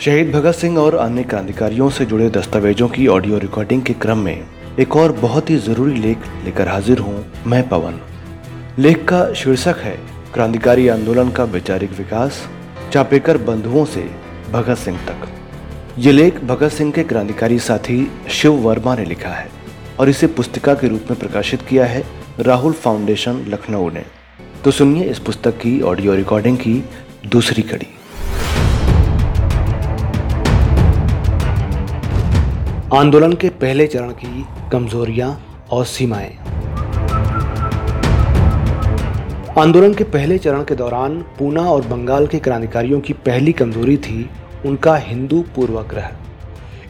शहीद भगत सिंह और अन्य क्रांतिकारियों से जुड़े दस्तावेजों की ऑडियो रिकॉर्डिंग के क्रम में एक और बहुत ही ज़रूरी लेख लेकर हाजिर हूँ मैं पवन। लेख का शीर्षक है, क्रांतिकारी आंदोलन का वैचारिक विकास, चापेकर बंधुओं से भगत सिंह तक। ये लेख भगत सिंह के क्रांतिकारी साथी शिव वर्मा ने लिखा है और इसे पुस्तिका के रूप में प्रकाशित किया है राहुल फाउंडेशन, लखनऊ ने। तो सुनिए इस पुस्तक की ऑडियो रिकॉर्डिंग की दूसरी कड़ी। आंदोलन के पहले चरण की कमजोरियाँ और सीमाएँ। आंदोलन के पहले चरण के दौरान पूना और बंगाल के क्रांतिकारियों की पहली कमज़ोरी थी उनका हिंदू पूर्वाग्रह।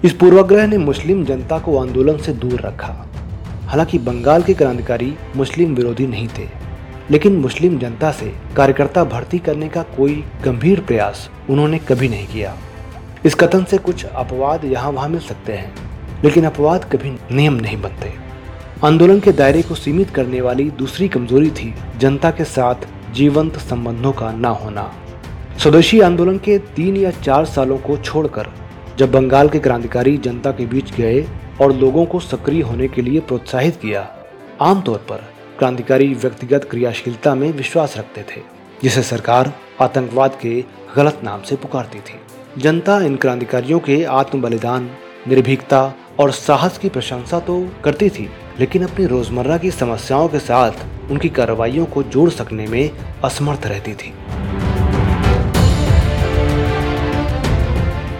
इस पूर्वाग्रह ने मुस्लिम जनता को आंदोलन से दूर रखा। हालाँकि बंगाल के क्रांतिकारी मुस्लिम विरोधी नहीं थे, लेकिन मुस्लिम जनता से कार्यकर्ता भर्ती करने का कोई गंभीर प्रयास उन्होंने कभी नहीं किया। इस कथन से कुछ अपवाद यहाँ वहाँ मिल सकते हैं। लेकिन अपवाद कभी नियम नहीं बनते। आंदोलन के दायरे को सीमित करने वाली दूसरी कमज़ोरी थी जनता के साथ जीवंत संबंधों का न होना। स्वदेशी आंदोलन के तीन या चार सालों को छोड़कर जब बंगाल के क्रांतिकारी जनता के बीच गए और लोगों को सक्रिय होने के लिए प्रोत्साहित किया, आमतौर पर क्रांतिकारी व्यक्तिगत क्रियाशीलता में विश्वास रखते थे, जिसे सरकार आतंकवाद के गलत नाम से पुकारती थी। जनता इन क्रांतिकारियों के आत्म बलिदान निर्भीकता और साहस की प्रशंसा तो करती थी, लेकिन अपनी रोज़मर्रा की समस्याओं के साथ उनकी कार्रवाइयों को जोड़ सकने में असमर्थ रहती थी।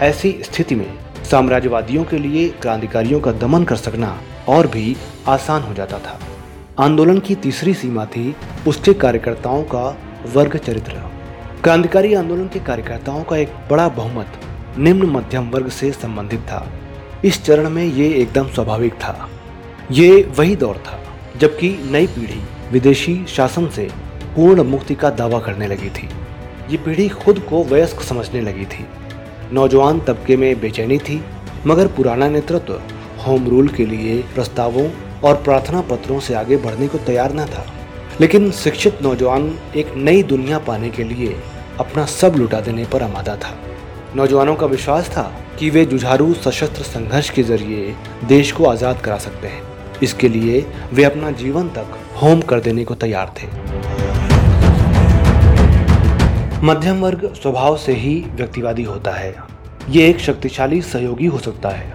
ऐसी स्थिति में साम्राज्यवादियों के लिए क्रांतिकारियों का दमन कर सकना और भी आसान हो जाता था। आंदोलन की तीसरी सीमा थी उसके कार्यकर्ताओं का वर्ग चरित्र। क्रांतिकारी आंदोलन के कार्यकर्ताओं का एक बड़ा बहुमत निम्न मध्यम वर्ग से संबंधित था। इस चरण में ये एकदम स्वाभाविक था। ये वही दौर था, जबकि नई पीढ़ी विदेशी शासन से पूर्ण मुक्ति का दावा करने लगी थी। ये पीढ़ी खुद को वयस्क समझने लगी थी। नौजवान तबके में बेचैनी थी, मगर पुराना नेतृत्व, होम रूल के लिए प्रस्तावों और प्रार्थना पत्रों से आगे बढ़ने को तैयार न था। लेकिन शिक्षित नौजवान एक नई दुनिया पाने के लिए अपना सब लुटा देने पर आमादा था। नौजवानों का विश्वास था कि वे जुझारू सशस्त्र संघर्ष के ज़रिए देश को आज़ाद करा सकते हैं। इसके लिए वे अपना जीवन तक होम कर देने को तैयार थे। मध्यम वर्ग स्वभाव से ही व्यक्तिवादी होता है। ये एक शक्तिशाली सहयोगी हो सकता है।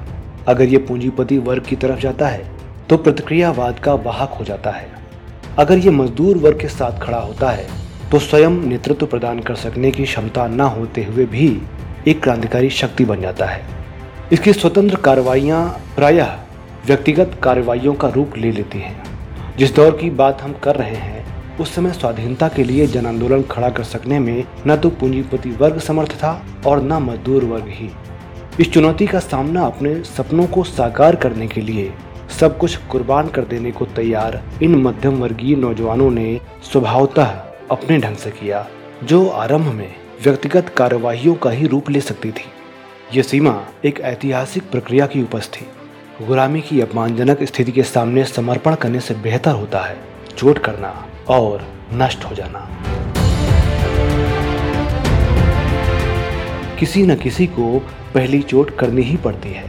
अगर ये पूंजीपति वर्ग की तरफ़ जाता है तो प्रतिक्रियावाद का वाहक हो जाता है। अगर ये मजदूर वर्ग के साथ खड़ा होता है तो स्वयं नेतृत्व प्रदान कर सकने की क्षमता न होते हुए भी एक क्रांतिकारी शक्ति बन जाता है। इसकी स्वतंत्र कार्रवाइयाँ प्रायः व्यक्तिगत कार्रवाइयों का रूप ले लेती हैं। जिस दौर की बात हम कर रहे हैं, उस समय स्वाधीनता के लिए जन आंदोलन खड़ा कर सकने में न तो पूंजीपति वर्ग समर्थ था और न मजदूर वर्ग ही। इस चुनौती का सामना अपने सपनों को साकार करने के लिए, सब कुछ कुर्बान कर देने को तैयार इन मध्यम वर्गीय नौजवानों ने स्वभावतः अपने ढंग से किया, जो आरंभ में व्यक्तिगत कार्यवाहियों का ही रूप ले सकती थी। ये सीमा एक ऐतिहासिक प्रक्रिया की उपज थी। गुलामी की अपमानजनक स्थिति के सामने समर्पण करने से बेहतर होता है चोट करना और नष्ट हो जाना। किसी न किसी को पहली चोट करनी ही पड़ती है।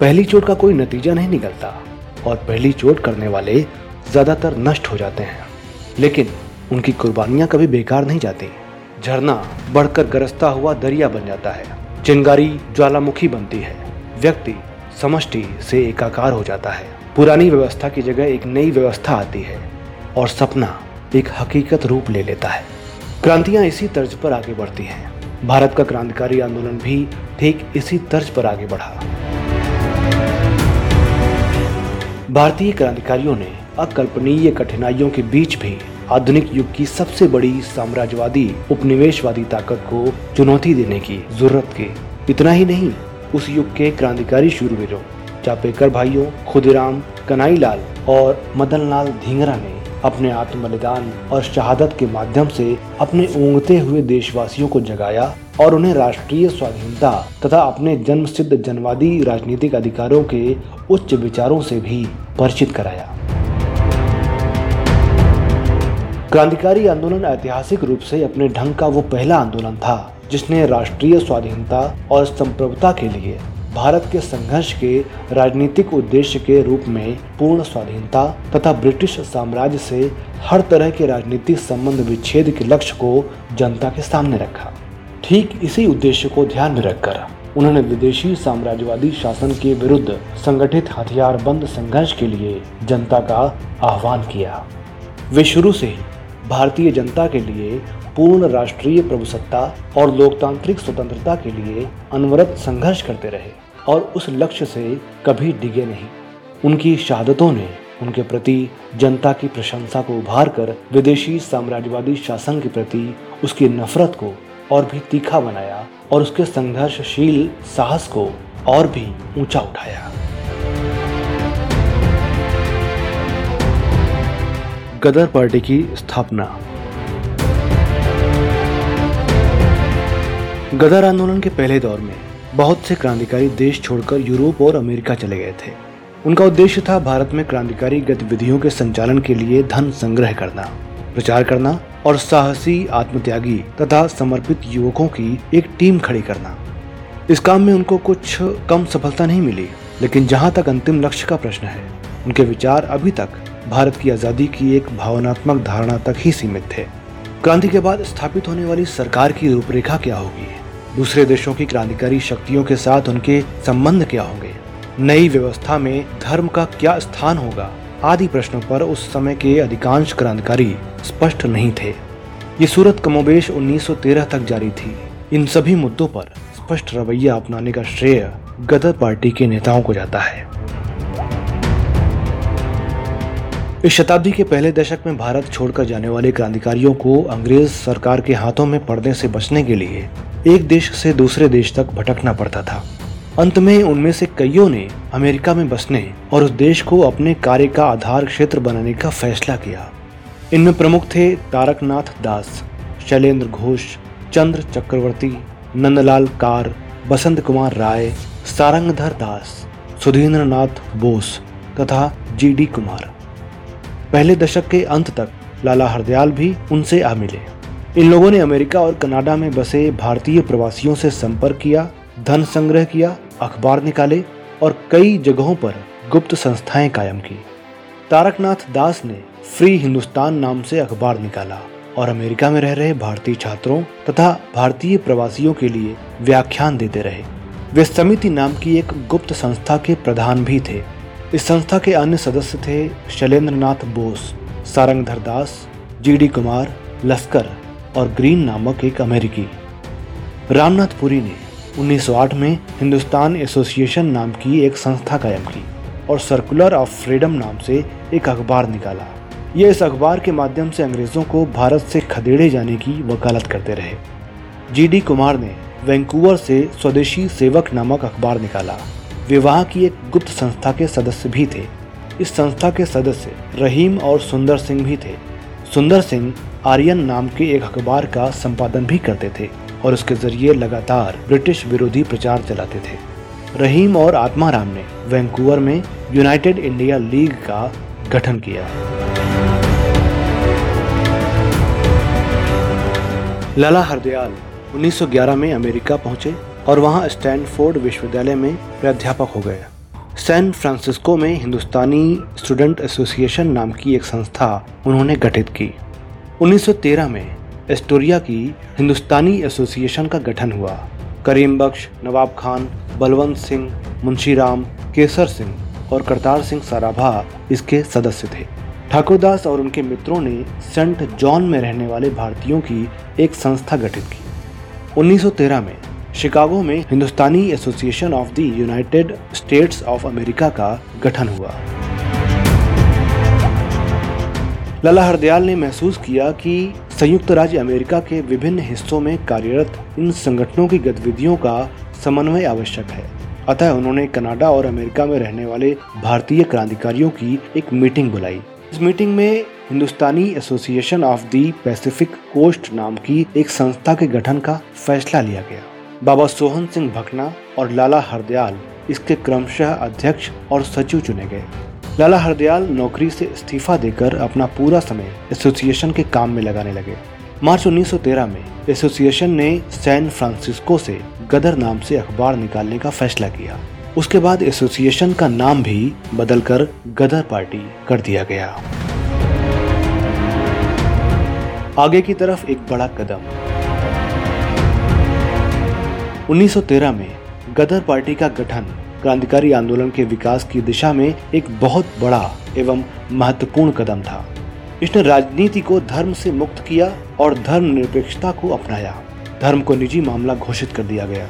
पहली चोट का कोई नतीजा नहीं निकलता और पहली चोट करने वाले ज़्यादातर नष्ट हो जाते हैं। लेकिन उनकी कुर्बानियाँ कभी बेकार नहीं जाती। झरना बढ़कर गरजता हुआ दरिया बन जाता है। चिंगारी ज्वालामुखी बनती है। व्यक्ति समष्टि से एकाकार हो जाता है। पुरानी व्यवस्था की जगह एक नई व्यवस्था आती है और सपना एक हकीकत रूप ले लेता है। क्रांतियाँ इसी तर्ज पर आगे बढ़ती हैं। भारत का क्रांतिकारी आंदोलन भी ठीक इसी तर्ज पर आगे बढ़ा। भारतीय क्रांतिकारियों ने अकल्पनीय कठिनाइयों के बीच भी आधुनिक युग की सबसे बड़ी साम्राज्यवादी, उपनिवेशवादी ताकत को चुनौती देने की ज़रूरत के। इतना ही नहीं, उस युग के क्रांतिकारी शूरवीरों, चापेकर भाइयों, खुदीराम कनाईलाल और मदनलाल धींगरा ने अपने आत्म बलिदान और शहादत के माध्यम से अपने ऊँगते हुए देशवासियों को जगाया और उन्हें राष्ट्रीय स्वाधीनता तथा अपने जन्म सिद्ध जनवादी राजनीतिक अधिकारों के उच्च विचारों से भी परिचित कराया। क्रांतिकारी आंदोलन ऐतिहासिक रूप से अपने ढंग का वो पहला आंदोलन था, जिसने राष्ट्रीय स्वाधीनता और संप्रभुता के लिए भारत के संघर्ष के राजनीतिक उद्देश्य के रूप में पूर्ण स्वाधीनता तथा ब्रिटिश साम्राज्य से हर तरह के राजनीतिक संबंध विच्छेद के लक्ष्य को जनता के सामने रखा। ठीक इसी उद्देश्य को ध्यान में रखकर उन्होंने विदेशी साम्राज्यवादी शासन के विरुद्ध संगठित हथियार बंद संघर्ष के लिए जनता का आह्वान किया। वे शुरू से ही भारतीय जनता के लिए पूर्ण राष्ट्रीय प्रभुसत्ता और लोकतांत्रिक स्वतंत्रता के लिए अनवरत संघर्ष करते रहे और उस लक्ष्य से कभी डिगे नहीं। उनकी शहादतों ने उनके प्रति जनता की प्रशंसा को उभार कर विदेशी साम्राज्यवादी शासन के प्रति उसकी नफरत को और भी तीखा बनाया और उसके संघर्षशील साहस को और भी ऊँचा उठाया। गदर पार्टी की स्थापना। गदर आंदोलन के पहले दौर में बहुत से क्रांतिकारी देश छोड़कर यूरोप और अमेरिका चले गए थे। उनका उद्देश्य था भारत में क्रांतिकारी गतिविधियों के संचालन के लिए धन संग्रह करना, प्रचार करना और साहसी आत्मत्यागी तथा समर्पित युवकों की एक टीम खड़ी करना। इस काम में उनको कुछ कम सफलता नहीं मिली, लेकिन जहाँ तक अंतिम लक्ष्य का प्रश्न है, उनके विचार अभी तक भारत की आज़ादी की एक भावनात्मक धारणा तक ही सीमित थे। क्रांति के बाद स्थापित होने वाली सरकार की रूपरेखा क्या होगी? दूसरे देशों की क्रांतिकारी शक्तियों के साथ उनके संबंध क्या होंगे? नई व्यवस्था में धर्म का क्या स्थान होगा? आदि प्रश्नों पर उस समय के अधिकांश क्रांतिकारी स्पष्ट नहीं थे। ये सूरत कमोबेश 1913 तक जारी थी। इन सभी मुद्दों पर स्पष्ट रवैया अपनाने का श्रेय गदर पार्टी के नेताओं को जाता है। इस शताब्दी के पहले दशक में भारत छोड़कर जाने वाले क्रांतिकारियों को अंग्रेज़ सरकार के हाथों में पड़ने से बचने के लिए एक देश से दूसरे देश तक भटकना पड़ता था। अंत में उनमें से कईयों ने अमेरिका में बसने और उस देश को अपने कार्य का आधार क्षेत्र बनाने का फैसला किया। इनमें प्रमुख थे तारकनाथ दास, शैलेंद्र घोष, चंद्र चक्रवर्ती, नंदलाल कार, बसंत कुमार राय, सारंगधर दास सुधीन्द्र नाथ बोस तथा जी डी कुमार। पहले दशक के अंत तक लाला हरदयाल भी उनसे आ मिले। इन लोगों ने अमेरिका और कनाडा में बसे भारतीय प्रवासियों से संपर्क किया, धन संग्रह किया, अखबार निकाले और कई जगहों पर गुप्त संस्थाएँ कायम की। तारकनाथ दास ने फ्री हिंदुस्तान नाम से अखबार निकाला और अमेरिका में रह रहे भारतीय छात्रों तथा भारतीय प्रवासियों के लिए व्याख्यान देते रहे। वे समिति नाम की एक गुप्त संस्था के प्रधान भी थे। इस संस्था के अन्य सदस्य थे शैलेंद्र नाथ बोस, सारंगधर दास, जीडी कुमार लस्कर और ग्रीन नामक एक अमेरिकी। रामनाथ पुरी ने 1908 में हिंदुस्तान एसोसिएशन नाम की एक संस्था कायम की और सर्कुलर ऑफ़ फ्रीडम नाम से एक अखबार निकाला। ये इस अखबार के माध्यम से अंग्रेज़ों को भारत से खदेड़े जाने की वकालत करते रहे। जी कुमार ने वैंकूवर से स्वदेशी सेवक नामक अखबार निकाला। वे वहाँ की एक गुप्त संस्था के सदस्य भी थे। इस संस्था के सदस्य रहीम और सुंदर सिंह भी थे। सुंदर सिंह आर्यन नाम के एक अखबार का संपादन भी करते थे और उसके ज़रिए लगातार ब्रिटिश विरोधी प्रचार चलाते थे। रहीम और आत्माराम ने वैंकूवर में यूनाइटेड इंडिया लीग का गठन किया। लाला हरदयाल 1911 में अमेरिका पहुँचे। और वहाँ स्टैनफोर्ड विश्वविद्यालय में प्राध्यापक हो गए सैन फ्रांसिस्को में हिंदुस्तानी स्टूडेंट एसोसिएशन नाम की एक संस्था उन्होंने गठित की। 1913 में एस्टोरिया की हिंदुस्तानी एसोसिएशन का गठन हुआ। करीम बख्श, नवाब खान, बलवंत सिंह, मुंशीराम, केसर सिंह और करतार सिंह सराभा इसके सदस्य थे। ठाकुरदास और उनके मित्रों ने सेंट जॉन में रहने वाले भारतीयों की एक संस्था गठित की। 1913 में शिकागो में Hindustani Association of the United States of America का गठन हुआ। लाला हरदयाल ने महसूस किया कि संयुक्त राज्य अमेरिका के विभिन्न हिस्सों में कार्यरत इन संगठनों की गतिविधियों का समन्वय आवश्यक है। अतः उन्होंने कनाडा और अमेरिका में रहने वाले भारतीय क्रांतिकारियों की एक मीटिंग बुलाई। इस मीटिंग में Hindustani Association of the Pacific Coast नाम की एक संस्था के गठन का फैसला लिया गया। बाबा सोहन सिंह भकना और लाला हरदयाल इसके क्रमशः अध्यक्ष और सचिव चुने गए। लाला हरदयाल नौकरी से इस्तीफा देकर अपना पूरा समय एसोसिएशन के काम में लगाने लगे। मार्च 1913 में एसोसिएशन ने सैन फ्रांसिस्को से गदर नाम से अखबार निकालने का फैसला किया। उसके बाद एसोसिएशन का नाम भी बदलकर गदर पार्टी कर दिया गया। आगे की तरफ़ एक बड़ा कदम। 1913 में गदर पार्टी का गठन क्रांतिकारी आंदोलन के विकास की दिशा में एक बहुत बड़ा एवं महत्वपूर्ण कदम था। इसने राजनीति को धर्म से मुक्त किया और धर्मनिरपेक्षता को अपनाया। धर्म को निजी मामला घोषित कर दिया गया।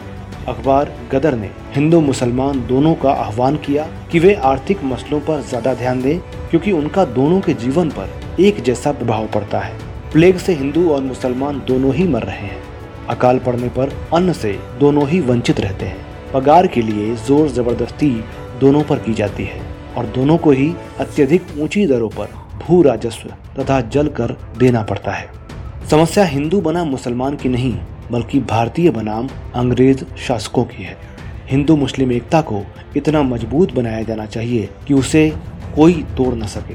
अखबार गदर ने हिंदू मुसलमान दोनों का आह्वान किया कि वे आर्थिक मसलों पर ज़्यादा ध्यान दें, क्योंकि उनका दोनों के जीवन पर एक जैसा प्रभाव पड़ता है। प्लेग से हिंदू और मुसलमान दोनों ही मर रहे हैं। अकाल पड़ने पर अन्न से दोनों ही वंचित रहते हैं। पगार के लिए ज़ोर ज़बरदस्ती दोनों पर की जाती है और दोनों को ही अत्यधिक ऊँची दरों पर भू राजस्व तथा जल कर देना पड़ता है। समस्या हिंदू बना मुसलमान की नहीं, बल्कि भारतीय बनाम अंग्रेज़ शासकों की है। हिंदू मुस्लिम एकता को इतना मज़बूत बनाया जाना चाहिए कि उसे कोई तोड़ न सके।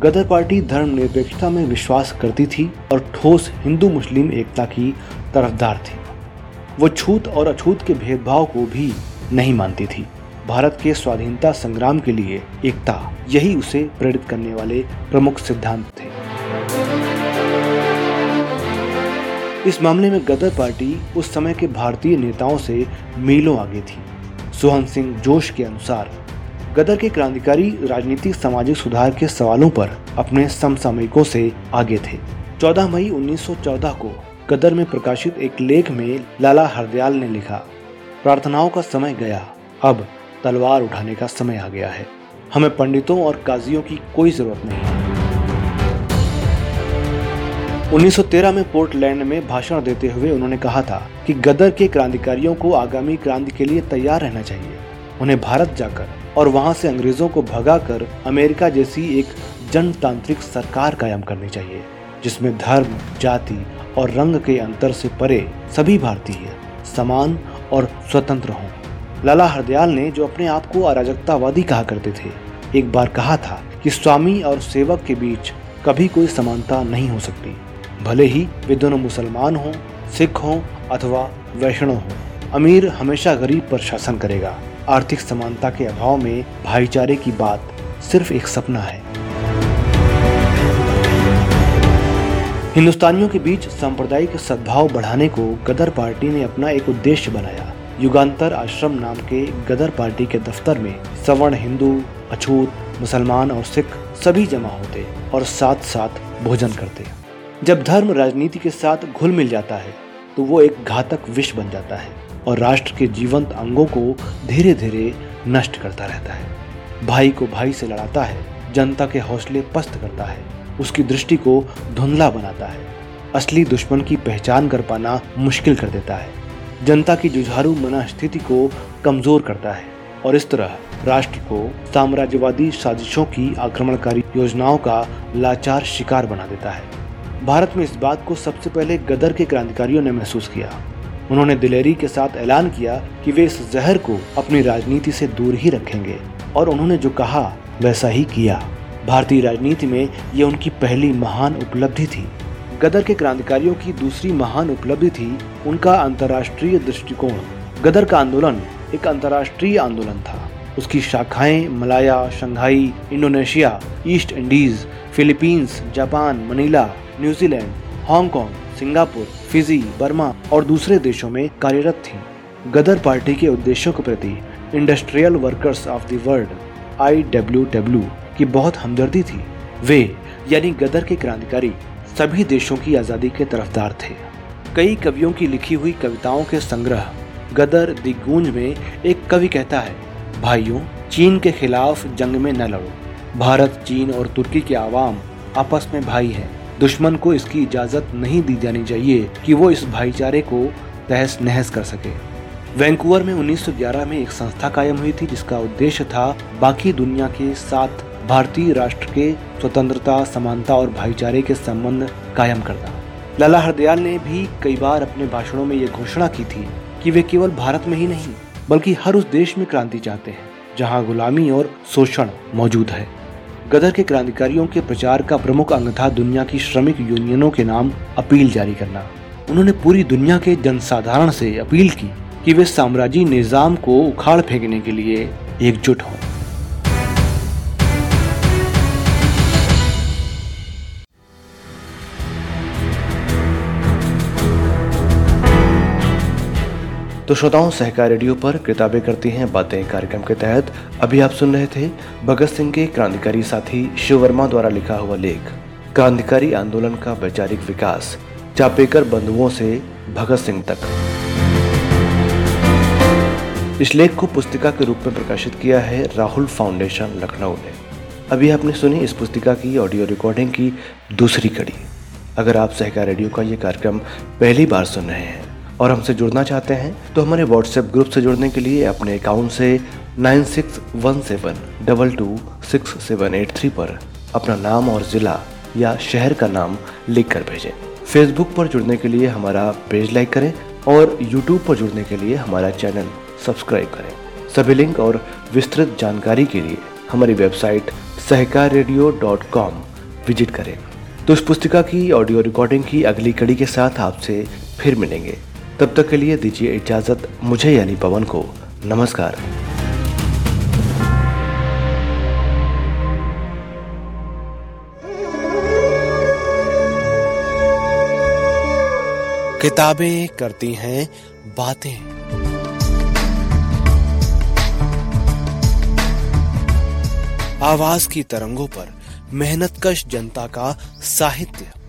गदर पार्टी धर्मनिरपेक्षता में विश्वास करती थी और ठोस हिंदू मुस्लिम एकता की तरफदार थी। वो छूत और अछूत के भेदभाव को भी नहीं मानती थी। भारत के स्वाधीनता संग्राम के लिए एकता यही उसे प्रेरित करने वाले प्रमुख सिद्धांत थे। इस मामले में गदर पार्टी उस समय के भारतीय नेताओं से मीलों आगे थी। सोहन सिंह जोश के अनुसार, गदर के क्रांतिकारी राजनीतिक सामाजिक सुधार के सवालों पर अपने समसामयिकों से आगे थे। 14 मई 1914 को गदर में प्रकाशित एक लेख में लाला हरदयाल ने लिखा, प्रार्थनाओं का समय गया, अब तलवार उठाने का समय आ गया है। हमें पंडितों और काजियों की कोई ज़रूरत नहीं। है 1913 में पोर्टलैंड में भाषण देते हुए उन्होंने कहा था कि गदर के क्रांतिकारियों को आगामी क्रांति के लिए तैयार रहना चाहिए। उन्हें भारत जाकर और वहाँ से अंग्रेज़ों को भगाकर अमेरिका जैसी एक जनतांत्रिक सरकार कायम करनी चाहिए, जिसमें धर्म, जाति और रंग के अंतर से परे सभी भारतीय समान और स्वतंत्र हों। लाला हरदयाल ने जो अपने आप को अराजकतावादी कहा करते थे, एक बार कहा था कि स्वामी और सेवक के बीच कभी कोई समानता नहीं हो सकती। भले ही वे दोनों मुसलमान हों, सिख हों अथवा वैष्णव हों, अमीर हमेशा गरीब पर शासन करेगा। आर्थिक समानता के अभाव में भाईचारे की बात सिर्फ़ एक सपना है। हिंदुस्तानियों के बीच सांप्रदायिक सद्भाव बढ़ाने को गदर पार्टी ने अपना एक उद्देश्य बनाया। युगांतर आश्रम नाम के गदर पार्टी के दफ्तर में सवर्ण, हिंदू, अछूत, मुसलमान और सिख सभी जमा होते और साथ साथ भोजन करते। जब धर्म राजनीति के साथ घुल मिल जाता है तो वो एक घातक विष बन जाता है और राष्ट्र के जीवंत अंगों को धीरे धीरे नष्ट करता रहता है। भाई को भाई से लड़ाता है, जनता के हौसले पस्त करता है। उसकी दृष्टि को धुंधला बनाता है। असली दुश्मन की पहचान कर पाना मुश्किल कर देता है। जनता की जुझारू मना स्थिति को कमज़ोर करता है और इस तरह राष्ट्र को साम्राज्यवादी साजिशों की आक्रमणकारी योजनाओं का लाचार शिकार बना देता है। भारत में इस बात को सबसे पहले गदर के क्रांतिकारियों ने महसूस किया। उन्होंने दिलेरी के साथ ऐलान किया कि वे इस जहर को अपनी राजनीति से दूर ही रखेंगे और उन्होंने जो कहा, वैसा ही किया। भारतीय राजनीति में ये उनकी पहली महान उपलब्धि थी। गदर के क्रांतिकारियों की दूसरी महान उपलब्धि थी उनका अंतर्राष्ट्रीय दृष्टिकोण। गदर का आंदोलन एक अंतर्राष्ट्रीय आंदोलन था। उसकी शाखाएँ Malaya, Shanghai, Indonesia, East Indies, Philippines, Japan, Manila, New Zealand, Hong Kong, Singapore, Fiji, Burma और दूसरे देशों में कार्यरत थी। गदर पार्टी के उद्देश्यों के प्रति Industrial Workers of the World, I की बहुत हमदर्दी थी। वे, यानी गदर के क्रांतिकारी, सभी देशों की आज़ादी के तरफदार थे। कई कवियों की लिखी हुई कविताओं के संग्रह, गदर दिगूंज में एक कवि कहता है, भाइयों, चीन के खिलाफ जंग में न लड़ो। भारत, चीन और तुर्की के आवाम आपस में भाई हैं। दुश्मन को इसकी इजाज़त नहीं दी जानी चाहिए कि वो इस भाईचारे को तहस नहस कर सके। वैंकूवर में 1911 में एक संस्था कायम हुई थी, जिसका उद्देश्य था बाकी दुनिया के साथ भारतीय राष्ट्र के स्वतंत्रता, समानता और भाईचारे के संबंध कायम करना लाला हरदयाल ने भी कई बार अपने भाषणों में ये घोषणा की थी कि वे केवल भारत में ही नहीं, बल्कि हर उस देश में क्रांति चाहते हैं, जहाँ गुलामी और शोषण मौजूद है। गदर के क्रांतिकारियों के प्रचार का प्रमुख अंग था दुनिया की श्रमिक यूनियनों के नाम अपील जारी करना। उन्होंने पूरी दुनिया के जनसाधारण से अपील की कि वे साम्राज्य निज़ाम को उखाड़ फेंकने के लिए एकजुट हों। तो श्रोताओं, सहकार रेडियो पर किताबें करती हैं बातें कार्यक्रम के तहत। अभी आप सुन रहे थे भगत सिंह के क्रांतिकारी साथी शिव वर्मा द्वारा लिखा हुआ लेख, क्रांतिकारी आंदोलन का वैचारिक विकास, चापेकर बंधुओं से भगत सिंह तक। इस लेख को पुस्तिका के रूप में प्रकाशित किया है राहुल फाउंडेशन, लखनऊ ने। अभी आपने सुनी इस पुस्तिका की ऑडियो रिकॉर्डिंग की दूसरी कड़ी। अगर आप सहकार रेडियो का ये कार्यक्रम पहली बार सुन रहे हैं और हमसे जुड़ना चाहते हैं तो हमारे व्हाट्सएप ग्रुप से जुड़ने के लिए अपने अकाउंट से nine six one seven double two six seven eight three पर अपना नाम और ज़िला या शहर का नाम लिख कर भेजें। फेसबुक पर जुड़ने के लिए हमारा पेज लाइक करें और यूट्यूब पर जुड़ने के लिए हमारा चैनल सब्सक्राइब करें। सभी लिंक और विस्तृत जानकारी के लिए हमारी website Sahkar radio dot com visit करें। तो इस पुस्तिका की ऑडियो रिकॉर्डिंग की अगली कड़ी के साथ आपसे फिर मिलेंगे। तब तक के लिए दीजिए इजाज़त मुझे यानी पवन को। नमस्कार। किताबें करती हैं, बातें। आवाज़ की तरंगों पर मेहनतकश जनता का साहित्य।